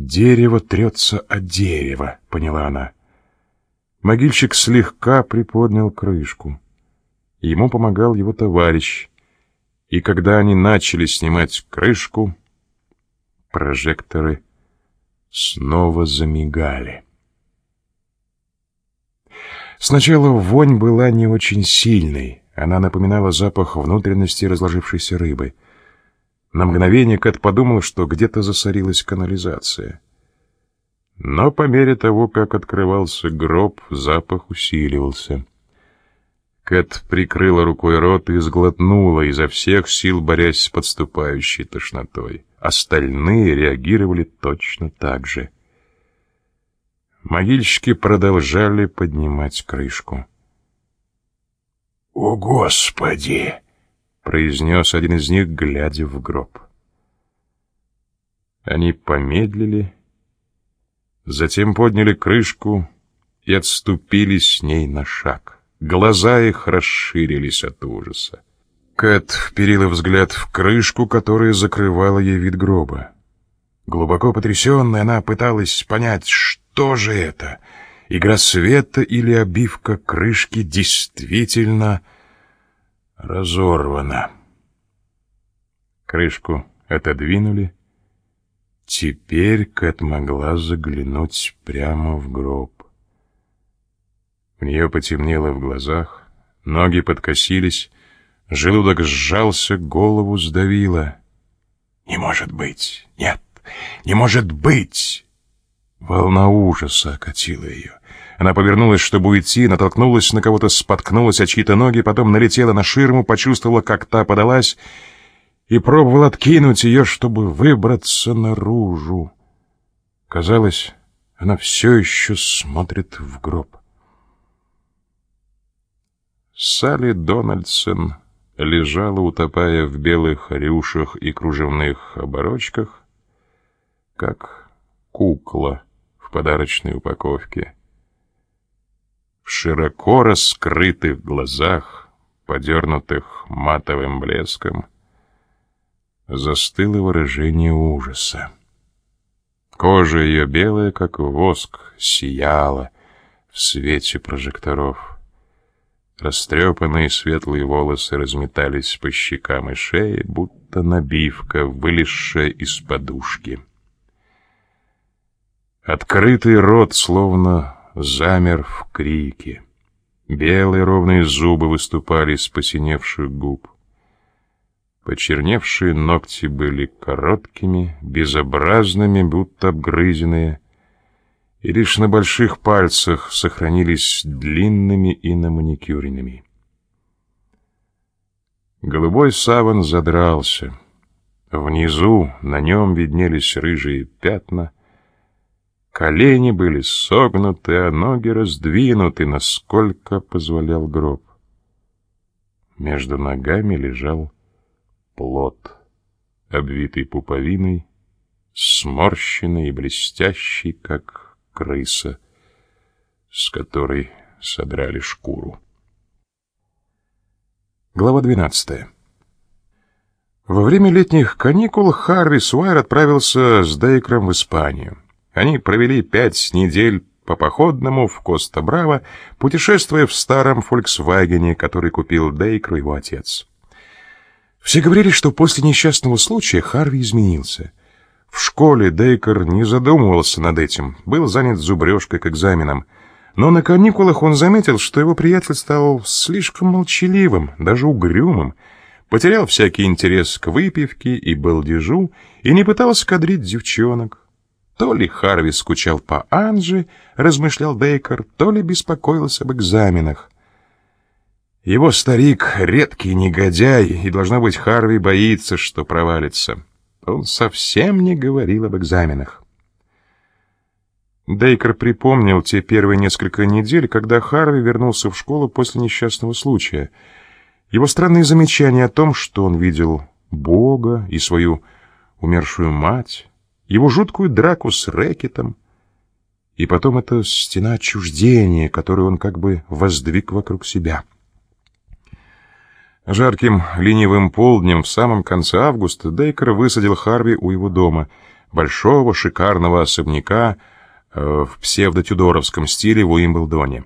«Дерево трется от дерева», — поняла она. Могильщик слегка приподнял крышку. Ему помогал его товарищ. И когда они начали снимать крышку, прожекторы снова замигали. Сначала вонь была не очень сильной. Она напоминала запах внутренности разложившейся рыбы. На мгновение Кэт подумал, что где-то засорилась канализация. Но по мере того, как открывался гроб, запах усиливался. Кэт прикрыла рукой рот и сглотнула, изо всех сил борясь с подступающей тошнотой. Остальные реагировали точно так же — Могильщики продолжали поднимать крышку. «О, Господи!» — произнес один из них, глядя в гроб. Они помедлили, затем подняли крышку и отступили с ней на шаг. Глаза их расширились от ужаса. Кэт вперила взгляд в крышку, которая закрывала ей вид гроба. Глубоко потрясенная, она пыталась понять, что же это? Игра света или обивка крышки действительно разорвана? Крышку отодвинули. Теперь Кэт могла заглянуть прямо в гроб. У нее потемнело в глазах, ноги подкосились, желудок сжался, голову сдавило. «Не может быть! Нет!» Не может быть!» Волна ужаса окатила ее. Она повернулась, чтобы уйти, натолкнулась на кого-то, споткнулась о чьи-то ноги, потом налетела на ширму, почувствовала, как та подалась, и пробовала откинуть ее, чтобы выбраться наружу. Казалось, она все еще смотрит в гроб. Салли Дональдсон лежала, утопая в белых рюшах и кружевных оборочках, как кукла в подарочной упаковке. В широко раскрытых глазах, подернутых матовым блеском, застыло выражение ужаса. Кожа ее белая, как воск, сияла в свете прожекторов. Растрепанные светлые волосы разметались по щекам и шее, будто набивка, вылезшая из подушки. Открытый рот словно замер в крике. Белые ровные зубы выступали из посиневших губ. Почерневшие ногти были короткими, безобразными, будто обгрызенные, и лишь на больших пальцах сохранились длинными и наманикюренными. Голубой саван задрался. Внизу на нем виднелись рыжие пятна — Колени были согнуты, а ноги раздвинуты, насколько позволял гроб. Между ногами лежал плод, обвитый пуповиной, сморщенный и блестящий, как крыса, с которой содрали шкуру. Глава двенадцатая. Во время летних каникул Харви Суайр отправился с Дейкром в Испанию. Они провели пять недель по походному в Коста-Браво, путешествуя в старом «Фольксвагене», который купил Дейкру его отец. Все говорили, что после несчастного случая Харви изменился. В школе Дейкер не задумывался над этим, был занят зубрежкой к экзаменам. Но на каникулах он заметил, что его приятель стал слишком молчаливым, даже угрюмым, потерял всякий интерес к выпивке и балдежу и не пытался кадрить девчонок. То ли Харви скучал по Анже, размышлял Дейкер, то ли беспокоился об экзаменах. Его старик — редкий негодяй, и, должно быть, Харви боится, что провалится. Он совсем не говорил об экзаменах. Дейкер припомнил те первые несколько недель, когда Харви вернулся в школу после несчастного случая. Его странные замечания о том, что он видел Бога и свою умершую мать, его жуткую драку с рэкетом, и потом эта стена отчуждения, которую он как бы воздвиг вокруг себя. Жарким ленивым полднем в самом конце августа Дейкер высадил Харви у его дома. большого шикарного особняка э, в псевдотюдоровском стиле в Уимблдоне.